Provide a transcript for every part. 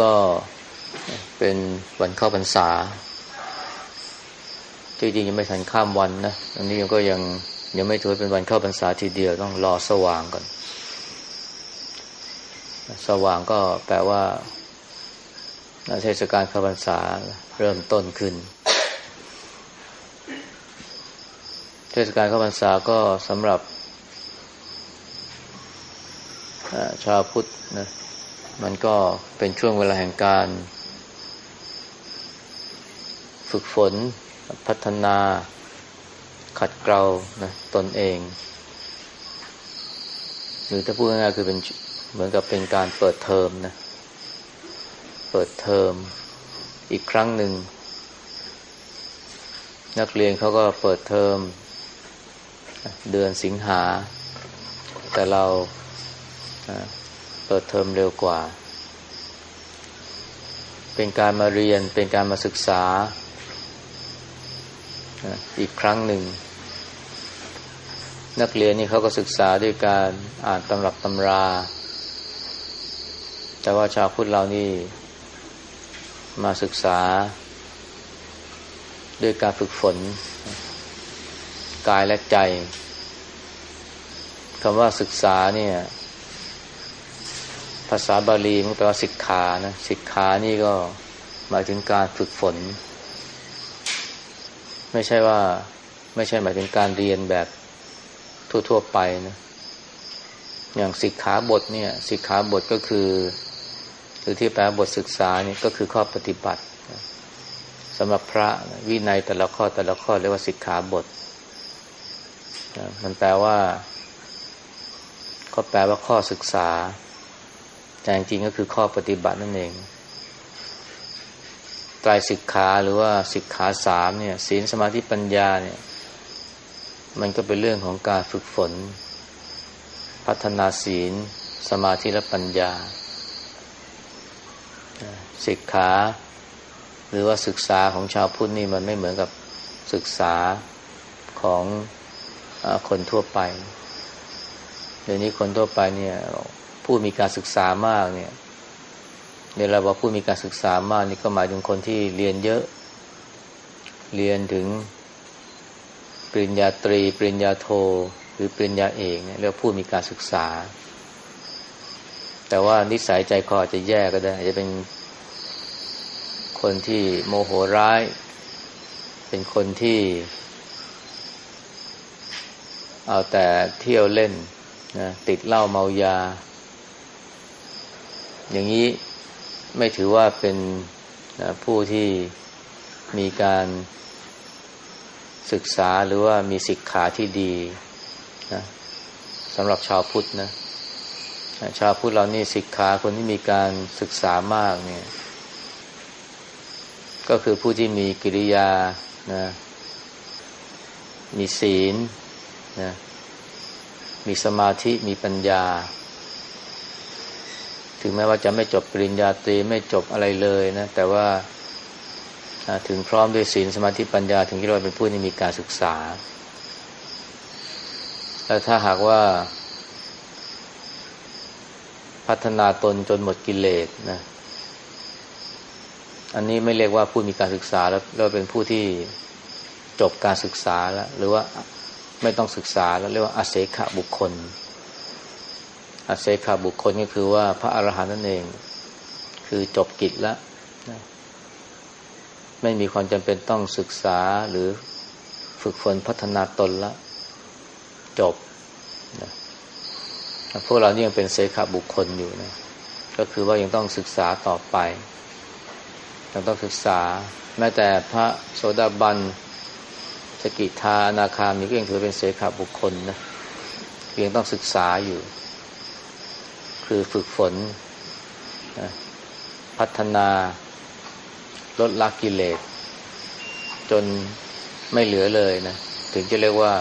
้ก็เป็นวันเข้าพรรษาจริงๆยังไม่ทันข้ามวันนะ อันนี้ก็ยังยังไม่ถือเป็นวันเข้าพรรษาทีเดียวต้องรอสว่างก่อน สว่างก็แปลว่าเทศกาลเข้าพรรษาเริ่มต้นขึ้น เทศกาลเข้าพรรษาก็สำหรับชาวพุทธนะ มันก็เป็นช่วงเวลาแห่งการ ฝึกฝน พัฒนา ขัดเกลานะตนเอง หรือถ้าพูดง่ายๆคือเป็นเหมือนกับเป็นการเปิดเทอมนะ เปิดเทอมอีกครั้งหนึ่ง นักเรียนเขาก็เปิดเทอมเดือนสิงหา แต่เรา เปิดเทอมเร็วกว่า เป็นการมาเรียนเป็นการมาศึกษาอีกครั้งหนึ่ง นักเรียนนี่เขาก็ศึกษาด้วยการอ่านตำรับตำรา แต่ว่าชาวพุทธเรานี่มาศึกษา ด้วยการฝึกฝน กายและใจคำว่าศึกษาเนี่ย ภาษาบาลีมันแปลว่าศิกขานะศิกขานี่ก็หมายถึงการฝึกฝน ไม่ใช่ว่าไม่ใช่หมายถึงการเรียนแบบทั่ว ๆ ไปนะอย่างสิกขาบทเนี่ยสิกขาบทก็คือหรือที่แปลบทศึกษานี่ก็คือข้อปฏิบัติสำหรับพระวินัยแต่ละข้อแต่ละข้อเรียกว่าสิกขาบท มันแปลว่า ก็แปลว่าข้อศึกษา แต่จริงๆก็คือข้อปฏิบัตินั่นเองไตรสิกขาหรือว่าสิกขาสามเนี่ยศีลสมาธิปัญญาเนี่ย มันก็เป็นเรื่องของการฝึกฝน พัฒนาศีล สมาธิและปัญญาสิกขาหรือว่าศึกษาของชาวพุทธนี่มันไม่เหมือนกับศึกษาของอคนทั่วไป เดี๋ยวนี้คนทั่วไปเนี่ย ผู้มีการศึกษามากเนี่ยเวลาบอกผู้มีการศึกษามากนี่ก็หมายถึงคนที่เรียนเยอะ เรียนถึงปริญญาตรี ปริญญาโท หรือปริญญาเอกเนี่ยเรียกผู้มีการศึกษา แต่ว่านิสัยใจคอจะแย่ก็ได้อาจจะเป็นคนที่โมโหร้าย เป็นคนที่ เอาแต่เที่ยวเล่นนะติดเหล้าเมายา อย่างนี้ไม่ถือว่าเป็นนะผู้ที่มีการศึกษาหรือว่ามีศิกขาที่ดีนะสำหรับชาวพุทธนะชาวพุทธเรานี่ศิกขาคนที่มีการศึกษามากเนี่ย ก็คือผู้ที่มีกิริยานะมีศีลนะมีสมาธิมีปัญญา ถึงแม้ว่าจะไม่จบปริญญาตรีไม่จบอะไรเลยนะ แต่ว่าถึงพร้อมด้วยศีลสมาธิปัญญา ถึงที่เราเป็นผู้ที่มีการศึกษา แล้วถ้าหากว่า พัฒนาตนจนหมดกิเลสนะ อันนี้ไม่เรียกว่าผู้มีการศึกษาแล้วเราเป็นผู้ที่จบการศึกษาแล้ว หรือว่าไม่ต้องศึกษาแล้วเรียกว่าอาเสขะบุคคล อาเซคาบุคคลก็คือว่าพระอรหันต์นั่นเอง คือจบกิจแล้วไม่มีความจำเป็นต้องศึกษาหรือฝึกฝนพัฒนาตนละ จบนะพวกเรานี่ยังเป็นเซขาบุคคลอยู่นะ ก็คือว่ายังต้องศึกษาต่อไป ยังต้องศึกษา แม้แต่พระโสดาบันสกิทานาคามีก็ยังถือเป็นเสขาบุคคลนะยังต้องศึกษาอยู่ คือฝึกฝน พัฒนาลดละกิเลส จนไม่เหลือเลยนะ ถึงจะเรียกว่า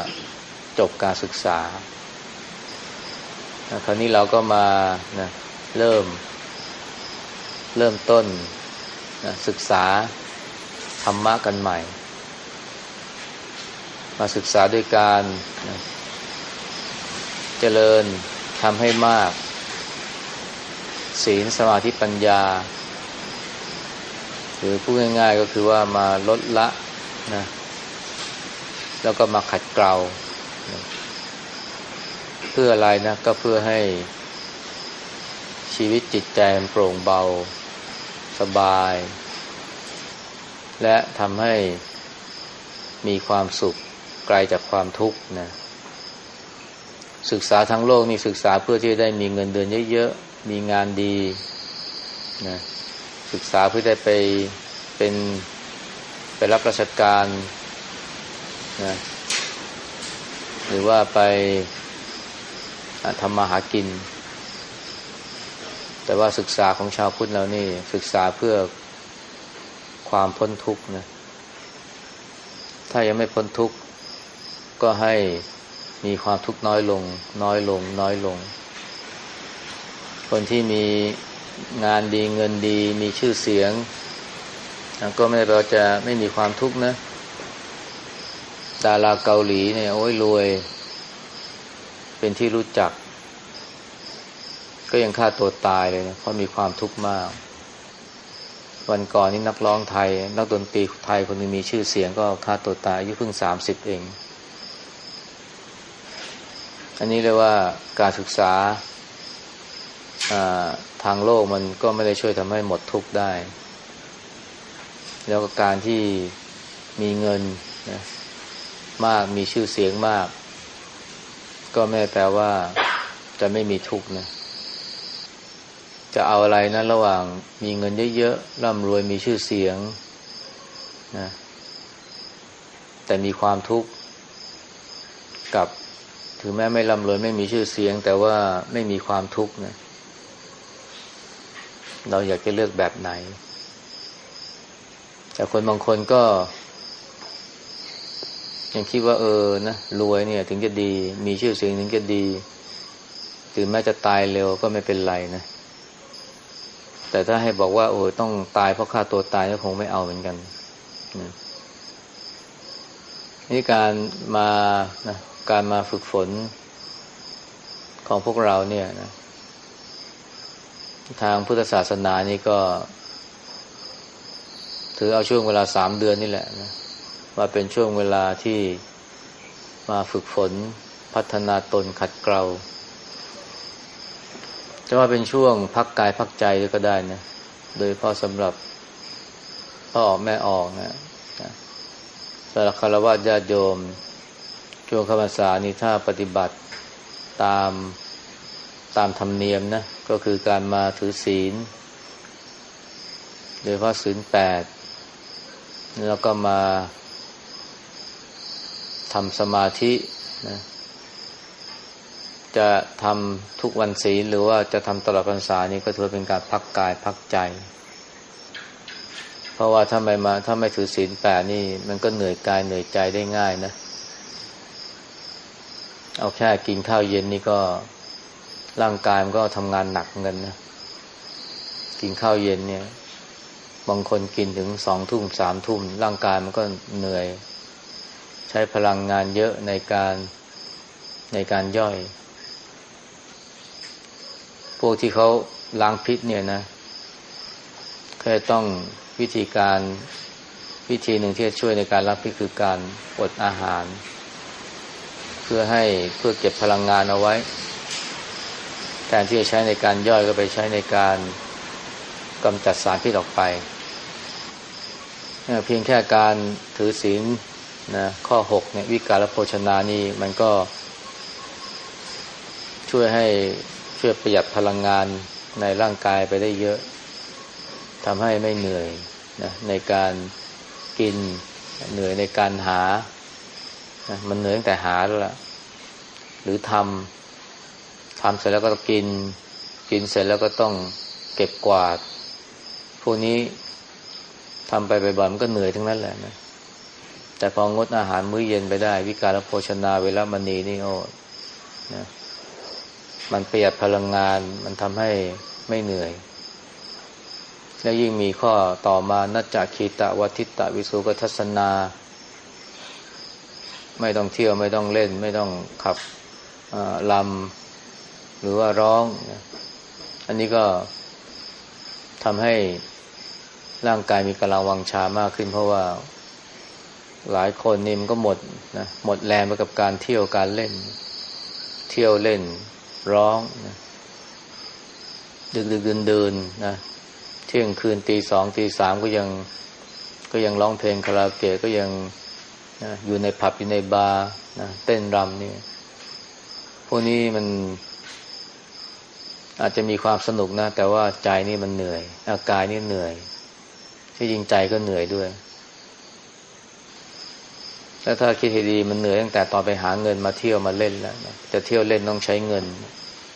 จบการศึกษา คราวนี้เราก็มานะเริ่ม เริ่มต้นนะศึกษาธรรมะกันใหม่ มาศึกษาด้วยการนะเจริญทำให้มาก ศีลสมาธิปัญญา หรือพูดง่าย ๆ ก็คือว่ามาลดละนะแล้วก็มาขัดเกลาเพื่ออะไรนะ ก็เพื่อให้ชีวิตจิตใจโปร่งเบาสบาย และทำให้มีความสุขไกลจากความทุกข์นะศึกษาทั้งโลกนี่ศึกษาเพื่อที่ได้มีเงินเดือนเยอะๆ มีงานดีนะศึกษาเพื่อได้ไปเป็นไปรับราชการนะหรือว่าไปทำมาหากิน แต่ว่าศึกษาของชาวพุทธเรานี่ ศึกษาเพื่อความพ้นทุกข์นะถ้ายังไม่พ้นทุกข์ก็ให้มีความทุกข์น้อยลง น้อยลง น้อยลง คนที่มีงานดีเงินดี มีชื่อเสียง ก็ไม่ได้แปลว่าจะไม่มีความทุกข์นะดาราเกาหลีเนี่ยโอ้ยรวย เป็นที่รู้จัก ก็ยังฆ่าตัวตายเลยนะเพราะมีความทุกข์มาก วันก่อนนี้นักร้องไทย นักดนตรีไทยคนนึงมีชื่อเสียงก็ฆ่าตัวตายอายุเพิ่งสามสิบเอง อันนี้เรียกว่าการศึกษา ทางโลกมันก็ไม่ได้ช่วยทำให้หมดทุกข์ได้ แล้วก็การที่มีเงินนะมากมีชื่อเสียงมาก ก็ไม่แปลว่าจะไม่มีทุกข์นะ จะเอาอะไรนะระหว่างมีเงินเยอะๆร่ำรวยมีชื่อเสียงนะแต่มีความทุกข์กับ ถึงแม้ไม่ร่ำรวยไม่มีชื่อเสียง แต่ว่าไม่มีความทุกข์นะ เราอยากจะเลือกแบบไหน แต่คนบางคนก็ ยังคิดว่าเออนะรวยเนี่ย ถึงจะดี มีชื่อเสียงถึงจะดีถึงแม้จะตายเร็วก็ไม่เป็นไรนะ แต่ถ้าให้บอกว่า โอ้ต้องตายเพราะฆ่าตัวตายก็คงไม่เอาเหมือนกันนะนี่การมานะการมาฝึกฝนของพวกเราเนี่ยนะ ทางพุทธศาสนานี่ก็ ถือเอาช่วงเวลาสามเดือนนี่แหละนะมาเป็นช่วงเวลาที่มาฝึกฝนพัฒนาตนขัดเกลาจะว่าเป็นช่วงพักกายพักใจก็ได้นะ โดยพราะสำหรับพ่อออกแม่ออกนะสารคารวะญาติโยมช่วงคำสานี่ถ้าปฏิบัติตามตามธรรมเนียมนะ ก็คือการมาถือศีล โดยเพราะศีลแปดแล้วก็มาทำสมาธินะจะทำทุกวันศีลหรือว่าจะทำตลอดพรรษานี้ก็ถือเป็นการพักกายพักใจ เพราะว่าถ้าไม่มาถ้าไม่ถือศีลแปดนี่ มันก็เหนื่อยกายเหนื่อยใจได้ง่ายนะ เอาแค่กินข้าวเย็นนี่ก็ ร่างกายมันก็ทำงานหนักเงินนะกินข้าวเย็นเนี่ย บางคนกินถึงสองทุ่มสามทุ่ม ร่างกายมันก็เหนื่อย ใช้พลังงานเยอะในการในการย่อย พวกที่เขาล้างพิษเนี่ยนะแค่ต้องวิธีการวิธีหนึ่งที่จะช่วยในการล้างพิษคือการอดอาหาร เพื่อให้เพื่อเก็บพลังงานเอาไว้ แทนที่จะใช้ในการย่อยก็ไปใช้ในการกำจัดสารพิษออกไป เพียงแค่การถือศีลนะข้อหกเนี่ยวิการและโภชนานี่มันก็ ช่วยให้ช่วยประหยัดพลังงานในร่างกายไปได้เยอะทำให้ไม่เหนื่อยนะในการกินเหนื่อยในการหานะมันเหนื่อยตั้งแต่หาแล้วล่ะ หรือทำ ทำเสร็จแล้วก็กิน กินเสร็จแล้วก็ต้องเก็บกวาด พวกนี้ทำไปบ่อยๆมันก็เหนื่อยทั้งนั้นแหละนะแต่พองดอาหารมื้อเย็นไปได้ วิการโภชนาเวลามณีนี่โอ้นะมันประหยัดพลังงานมันทำให้ไม่เหนื่อย แล้วยิ่งมีข้อต่อมานัจจคีตะวัติตะวิสุกทัศนา ไม่ต้องเที่ยวไม่ต้องเล่น ไม่ต้องขับลำ หรือว่าร้องอันนี้ก็ทำให้ร่างกายมีกำลังวังชามากขึ้น เพราะว่าหลายคนนี่มันก็หมดนะหมดแรงไปกับการเที่ยวการเล่น เที่ยวเล่น ร้องนะดึกดึกเดินเดินนะเที่ยงคืนตีสองตีสามก็ยังก็ยังร้องเพลงคาราโอเกะก็ยังนะอยู่ในผับอยู่ในบาร์นะเต้นรำนี่พวกนี้มัน อาจจะมีความสนุกนะ แต่ว่าใจนี่มันเหนื่อย อากายนี่เหนื่อย ที่จริงใจก็เหนื่อยด้วยแล้วถ้าคิดให้ดีมันเหนื่อยตั้งแต่ตอนไปหาเงินมาเที่ยวมาเล่นแล้วจะเที่ยวเล่นต้องใช้เงิน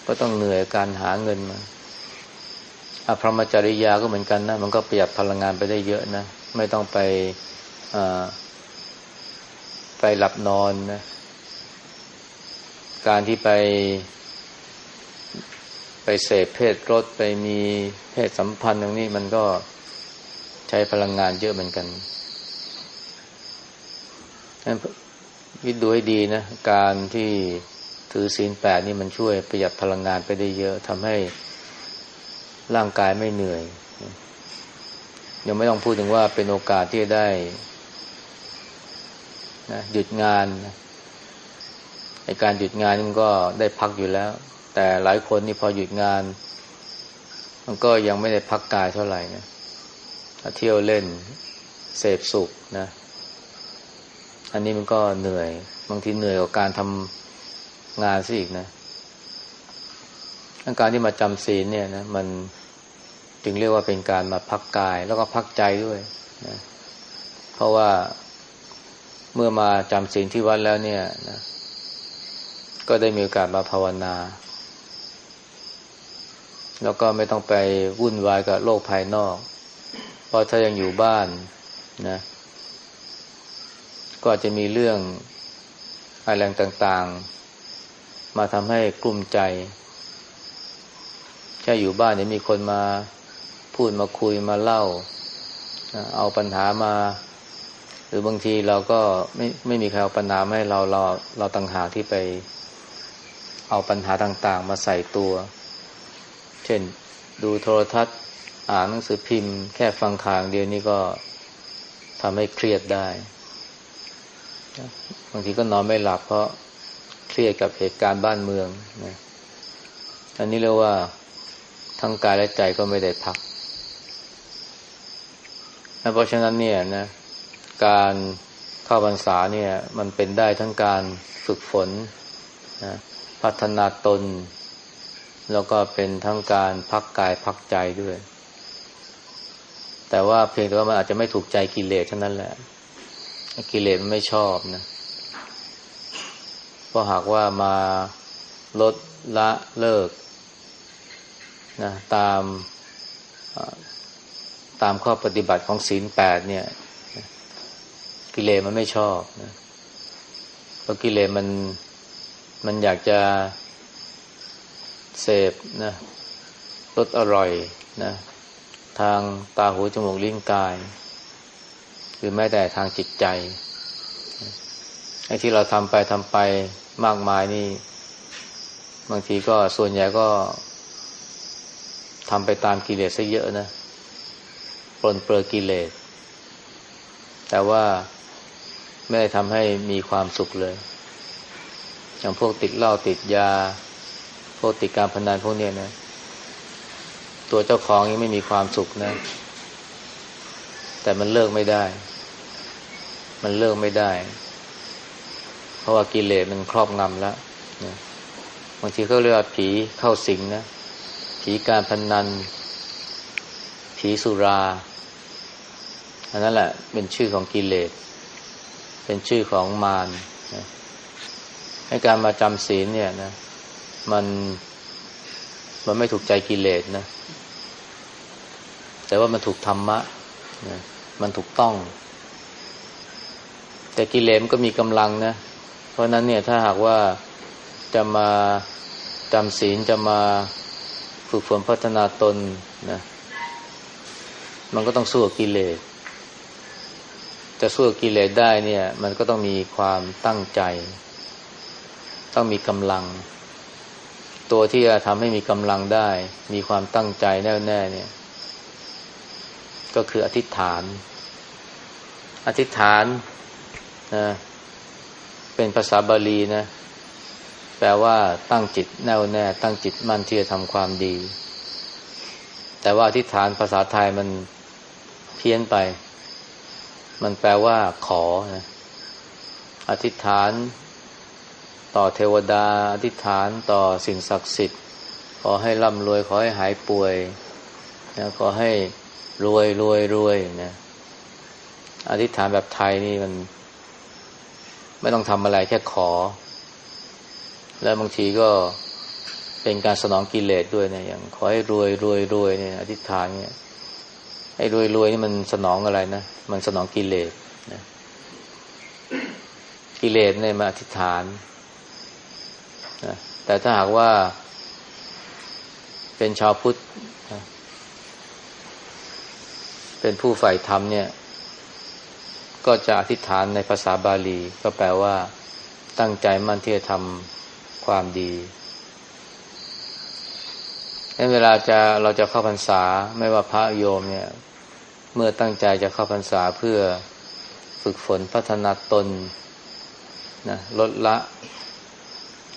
ก็ต้องเหนื่อยการหาเงินมาอภรมจริยาก็เหมือนกันนะ มันก็ประหยัดพลังงานไปได้เยอะนะ ไม่ต้องไปไปหลับนอนนะ การที่ไป ไปเสพเพศรถไปมีเพศสัมพันธ์ตรงนี้มันก็ใช้พลังงานเยอะเหมือนกันวิดูให้ดีนะ การที่ถือศีลแปดนี่มันช่วยประหยัดพลังงานไปได้เยอะทำให้ร่างกายไม่เหนื่อยยังไม่ต้องพูดถึงว่าเป็นโอกาสที่จะได้นะหยุดงานในการหยุดงานมันก็ได้พักอยู่แล้ว แต่หลายคนนี่พอหยุดงาน มันก็ยังไม่ได้พักกายเท่าไหร่นะเที่ยวเล่นเสพสุขนะ อันนี้มันก็เหนื่อย บางทีเหนื่อยกับการทำงานซะอีกนะการที่มาจำศีลเนี่ยนะมันจึงเรียกว่าเป็นการมาพักกายแล้วก็พักใจด้วยนะเพราะว่าเมื่อมาจำศีลที่วัดแล้วเนี่ยนะก็ได้มีโอกาสมาภาวนา แล้วก็ไม่ต้องไปวุ่นวายกับโลกภายนอก เพราะถ้ายังอยู่บ้านนะ ก็จจะมีเรื่องอะไรต่างๆ มาทำให้กลุ้มใจแค่อยู่บ้านเนี่ยมีคนมาพูดมาคุยมาเล่า เอาปัญหามา หรือบางทีเราก็ไม่ไม่มีใครเอาปัญหาให้เราเราเราต่างหากที่ไป เอาปัญหาต่าง ๆ มาใส่ตัว เช่น ดูโทรทัศน์อ่านหนังสือพิมพ์ แค่ฟังข่าวเดียวนี้ก็ทำให้เครียดได้บางทีก็นอนไม่หลับเพราะเครียดกับเหตุการณ์บ้านเมืองนะอันนี้เรียกว่าทั้งกายและใจก็ไม่ได้พักเพราะฉะนั้นเนี่ยนะการเข้าพรรษาเนี่ย มันเป็นได้ทั้งการฝึกฝนนะพัฒนาตน แล้วก็เป็นทั้งการพักกายพักใจด้วย แต่ว่าเพียงแต่ว่ามันอาจจะไม่ถูกใจกิเลสเท่านั้นแหละ กิเลสมันไม่ชอบนะเพราะหากว่ามาลดละเลิกนะตามตามข้อปฏิบัติของศีลแปดเนี่ย กิเลสมันไม่ชอบนะเพราะกิเลสมันมันอยากจะ เสพนะรสอร่อยนะทางตาหูจมูกลิ้นกาย หรือแม้แต่ทางจิตใจไอ้ที่เราทำไปทำไปมากมายนี่ บางทีก็ส่วนใหญ่ก็ทำไปตามกิเลสซะเยอะนะปลนเปลือกิเลส แต่ว่าไม่ได้ทำให้มีความสุขเลย อย่างพวกติดเหล้าติดยา วกติดการพนันพวกนี้นะ ตัวเจ้าของยังไม่มีความสุขนะ แต่มันเลิกไม่ได้ มันเลิกไม่ได้ เพราะว่ากิเลสมันครอบงำแล้วนะบางทีเขาเรียกว่าผีเข้าสิงนะ ผีการพนัน ผีสุรา อันนั้นแหละ เป็นชื่อของกิเลส เป็นชื่อของมารนะให้การมาจำศีลเนี่ยนะ มัน มันไม่ถูกใจกิเลสนะ แต่ว่ามันถูกธรรมะนะมันถูกต้อง แต่กิเลสมันก็มีกำลังนะ เพราะนั้นเนี่ยถ้าหากว่าจะมาจำศีลจะมาฝึกฝนพัฒนาตนนะ มันก็ต้องสู้กับกิเลสจะสู้กิเลสได้เนี่ย มันก็ต้องมีความตั้งใจ ต้องมีกำลัง ตัวที่จะทำให้มีกำลังได้ มีความตั้งใจแน่วแน่เนี่ย ก็คืออธิษฐาน อธิษฐานนะเป็นภาษาบาลีนะ แปลว่าตั้งจิตแน่วแน่ ตั้งจิตมั่นที่จะทำความดี แต่ว่าอธิษฐานภาษาไทยมันเพี้ยนไป มันแปลว่าขอนะอธิษฐาน ต่อเทวดาอธิษฐานต่อสิ่งศักดิ์สิทธิ์ ขอให้ร่ำรวยขอให้หายป่วยนะขอให้รวยรวยรวยนะอธิษฐานแบบไทยนี่มัน ไม่ต้องทำอะไรแค่ขอ แล้วบางทีก็เป็นการสนองกิเลสด้วยนะอย่างขอให้รวยรวยรวยเนี่ยอธิษฐานเนี่ยให้รวยรวยนี่มันสนองอะไรนะมันสนองกิเลสนะกิเลสเนี่ยมาอธิษฐาน นะแต่ถ้าหากว่า เป็นชาวพุทธนะเป็นผู้ใฝ่ธรรมเนี่ย ก็จะอธิษฐานในภาษาบาลี ก็แปลว่าตั้งใจมั่นที่จะทำความดีเวลาจะเราจะเข้าพรรษาไม่ว่าพระโยมเนี่ย เมื่อตั้งใจจะเข้าพรรษาเพื่อฝึกฝนพัฒนาตนนะลดละ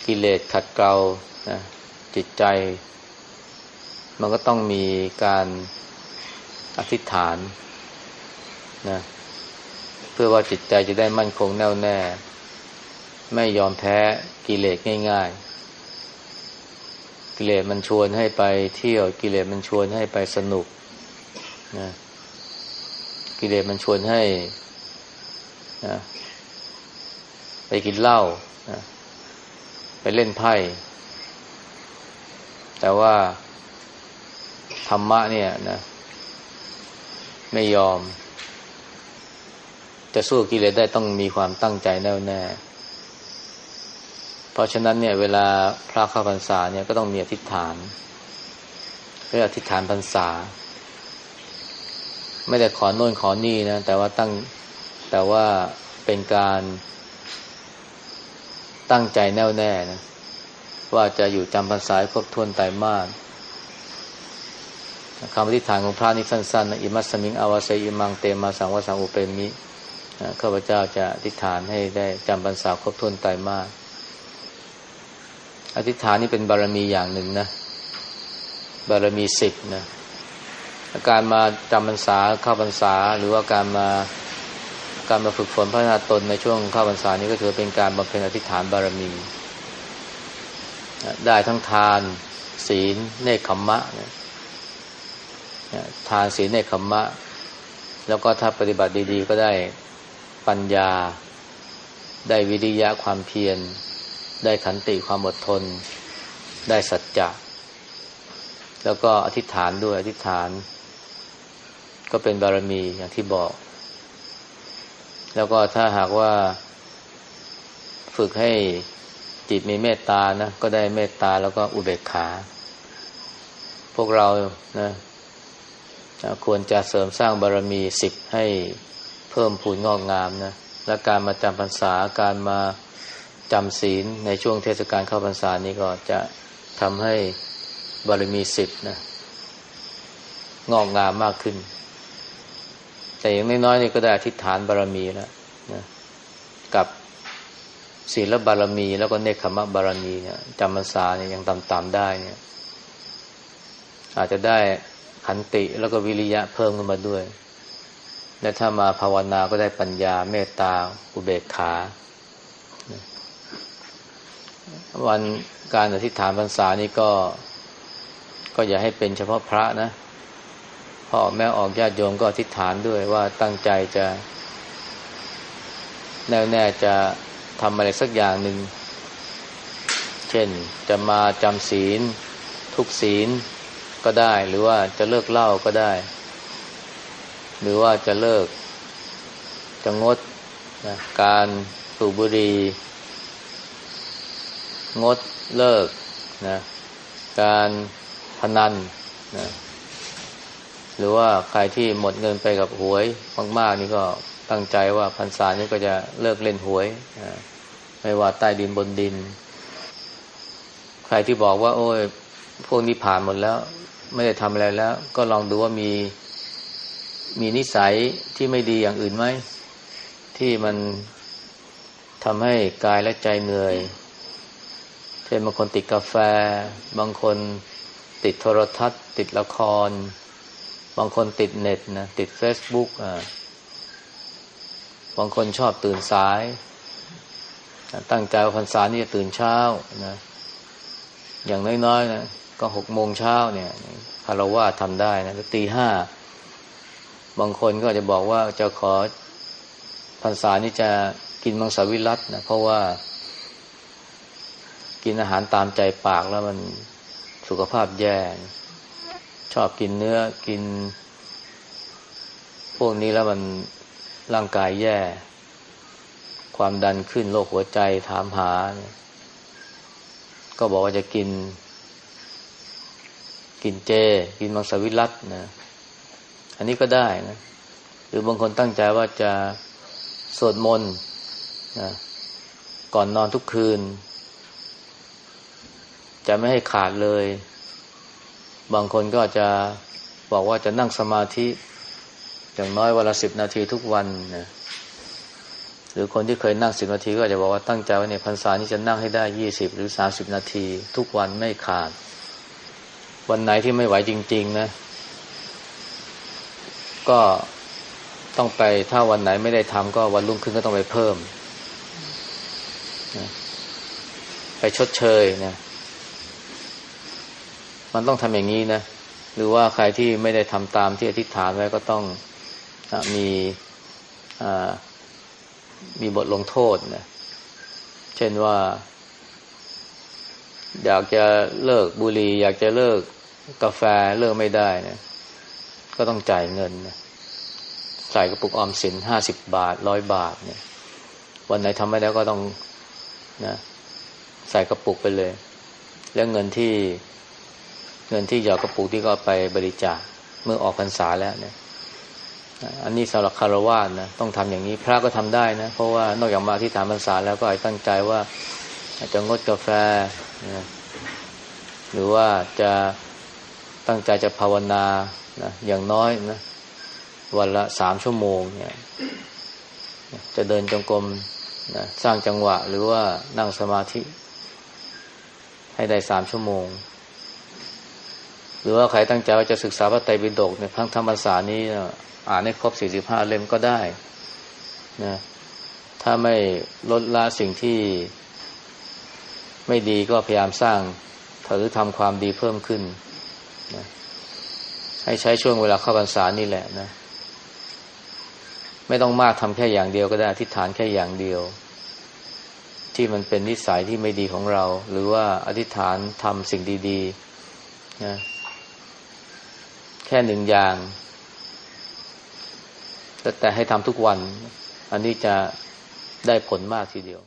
กิเลสขัดเกลานะจิตใจ มันก็ต้องมีการอธิษฐานนะเพื่อว่าจิตใจจะได้มั่นคงแน่วแน่ ไม่ยอมแพ้กิเลสง่ายๆ กิเลสมันชวนให้ไปเที่ยวกิเลสมันชวนให้ไปสนุกนะกิเลสมันชวนให้นะไปกินเหล้านะ ไปเล่นไพ่ แต่ว่าธรรมะเนี่ยนะ ไม่ยอม จะสู้กิเลสได้ต้องมีความตั้งใจแน่วแน่ เพราะฉะนั้นเนี่ย เวลาพระเข้าพรรษาเนี่ยก็ต้องมีอธิษฐานเพื่ออธิษฐานพรรษา ไม่ได้ขอโน่นขอนี่นะ แต่ว่าตั้งแต่ว่าเป็นการ ตั้งใจแน่วแน่นะว่าจะอยู่จำพรรษาครบถ้วนไตรมาสคำอธิษฐานของพระนี่สั้นๆนะอิมัสมิงอาวาเซอิมังเตมาสังวสังอุเปมิข้าพเจ้าจะอธิษฐานให้ได้จำพรรษาครบถ้วนไตรมาสอธิษฐานนี่เป็นบารมีอย่างหนึ่งนะ บารมีสิบนะ การมาจำพรรษาเข้าพรรษาหรือว่าการมา การมาฝึกฝนพัฒนาตนในช่วงเข้าพรรษานี้ก็ถือเป็นการบำเพ็ญอธิษฐานบารมี ได้ทั้งทาน ศีล เนคขมมะทานศีลเนคขมมะ แล้วก็ถ้าปฏิบัติดี ๆ ก็ได้ปัญญา ได้วิริยะความเพียร ได้ขันติความอดทน ได้สัจจะแล้วก็อธิษฐานด้วยอธิษฐาน ก็เป็นบารมีอย่างที่บอก แล้วก็ถ้าหากว่า ฝึกให้จิตมีเมตตานะก็ได้เมตตาแล้วก็อุเบกขา พวกเรานะควรจะเสริมสร้างบารรมีสิบให้เพิ่มพูนงอกงามนะและการมาจำพรรษาการมาจำศีลในช่วงเทศกาลเข้าพรรษานี้ก็จะทำให้บารมีสิบนะงอกงามมากขึ้น แต่อย่างน้อยๆนี่ก็ได้อธิษฐานบารมีแล้วนะกับศีลบารมี แล้วก็เนคขมะบารมีเนี่ยจำพรรษาเนี่ยยังต่ำๆได้เนี่ย อาจจะได้ขันติแล้วก็วิริยะเพิ่มขึ้นมาด้วย และถ้ามาภาวนาก็ได้ปัญญาเมตตาอุเบกขา วันการอธิษฐานพรรษานี่ก็ ก็อย่าให้เป็นเฉพาะพระนะ พ่อแม่ออกญาติโยมก็อธิษฐานด้วยว่าตั้งใจจะแน่วแน่จะทำอะไรสักอย่างหนึ่ง เช่นจะมาจำศีล ทุกศีลก็ได้ หรือว่าจะเลิกเหล้าก็ได้ หรือว่าจะเลิก จะงดนะการสูบบุหรี่งดเลิกนะการพนันนะ หรือว่าใครที่หมดเงินไปกับหวยมากๆนี่ก็ตั้งใจว่าพรรษานี้ก็จะเลิกเล่นหวยไม่ว่าใต้ดินบนดิน ใครที่บอกว่า โอ้ย พวกนี้ผ่านหมดแล้ว ไม่ได้ทำอะไรแล้ว ก็ลองดูว่ามีมีนิสัยที่ไม่ดีอย่างอื่นไหม ที่มันทำให้กายและใจเหนื่อยเช่นบางคนติดกาแฟ บางคนติดโทรทัศน์ ติดละคร บางคนติดเน็ตนะติดเฟซบุ๊กอ่าบางคนชอบตื่นสาย ตั้งใจพรรษานี่จะตื่นเช้านะ อย่างน้อยๆนะก็หกโมงเช้าเนี่ยคารวะทำได้นะตีห้าบางคนก็จะบอกว่าจะขอพรรษานี่จะกินมังสวิรัตนะเพราะว่า กินอาหารตามใจปากแล้วมันสุขภาพแย่ ชอบกินเนื้อกิน พวกนี้แล้วมันร่างกายแย่ ความดันขึ้นโรคหัวใจถามหา ก็บอกว่าจะกิน กินเจ กินมังสวิรัตนะ อันนี้ก็ได้นะ หรือบางคนตั้งใจว่าจะสวดมนต์นะก่อนนอนทุกคืน จะไม่ให้ขาดเลย บางคนก็จะบอกว่าจะนั่งสมาธิอย่างน้อยวันละสิบนาทีทุกวันนะหรือคนที่เคยนั่งสิบนาทีก็จะบอกว่าตั้งใจว่าเนี่ยพรรษานี้จะนั่งให้ได้ยี่สิบหรือสาสิบนาที ทุกวันไม่ขาด วันไหนที่ไม่ไหวจริง ๆ นะ ก็ต้องไปถ้าวันไหนไม่ได้ทำก็วันรุ่งขึ้นก็ต้องไปเพิ่มนะไปชดเชยนะ มันต้องทำอย่างนี้นะ หรือว่าใครที่ไม่ได้ทำตามที่อธิษฐานไว้ก็ต้องมีมีบทลงโทษนะ เช่นว่า อยากจะเลิกบุหรี่อยากจะเลิกกาแฟเลิกไม่ได้นะก็ต้องจ่ายเงินนะใส่กระปุกออมสินห้าสิบบาทร้อยบาทเนี่ย วันไหนทำไม่ได้ก็ต้องนะใส่กระปุกไปเลย แล้วเงินที่ เงินที่หยอดกระปุกที่ก็ไปบริจาคเมื่อออกพรรษาแล้วเนี่ยอันนี้สำหรับคารวะนะต้องทำอย่างนี้พระก็ทำได้นะ เพราะว่านอกจากมาที่ฐานพรรษาแล้วก็อาจตั้งใจว่าจะงดกาแฟนะหรือว่าจะตั้งใจจะภาวนานะอย่างน้อยนะวันละสามชั่วโมงเนี่ย จะเดินจงกรมนะสร้างจังหวะ หรือว่านั่งสมาธิ ให้ได้สามชั่วโมง หรือว่าใครตั้งใจว่าจะศึกษาพระไตรปิฎกในพังธรรมศาสนี้นะอ่านให้ครบสี่สิบห้าเล่มก็ได้นะถ้าไม่ลดละสิ่งที่ไม่ดีก็พยายามสร้างหรือทำความดีเพิ่มขึ้นนะให้ใช้ช่วงเวลาเข้าพรรษานี่แหละนะ ไม่ต้องมากทำแค่อย่างเดียวก็ได้อธิษฐานแค่อย่างเดียว ที่มันเป็นนิสัยที่ไม่ดีของเรา หรือว่าอธิษฐานทำสิ่งดีๆนะ แค่หนึ่งอย่าง แต่ให้ทำทุกวัน อันนี้จะได้ผลมากทีเดียว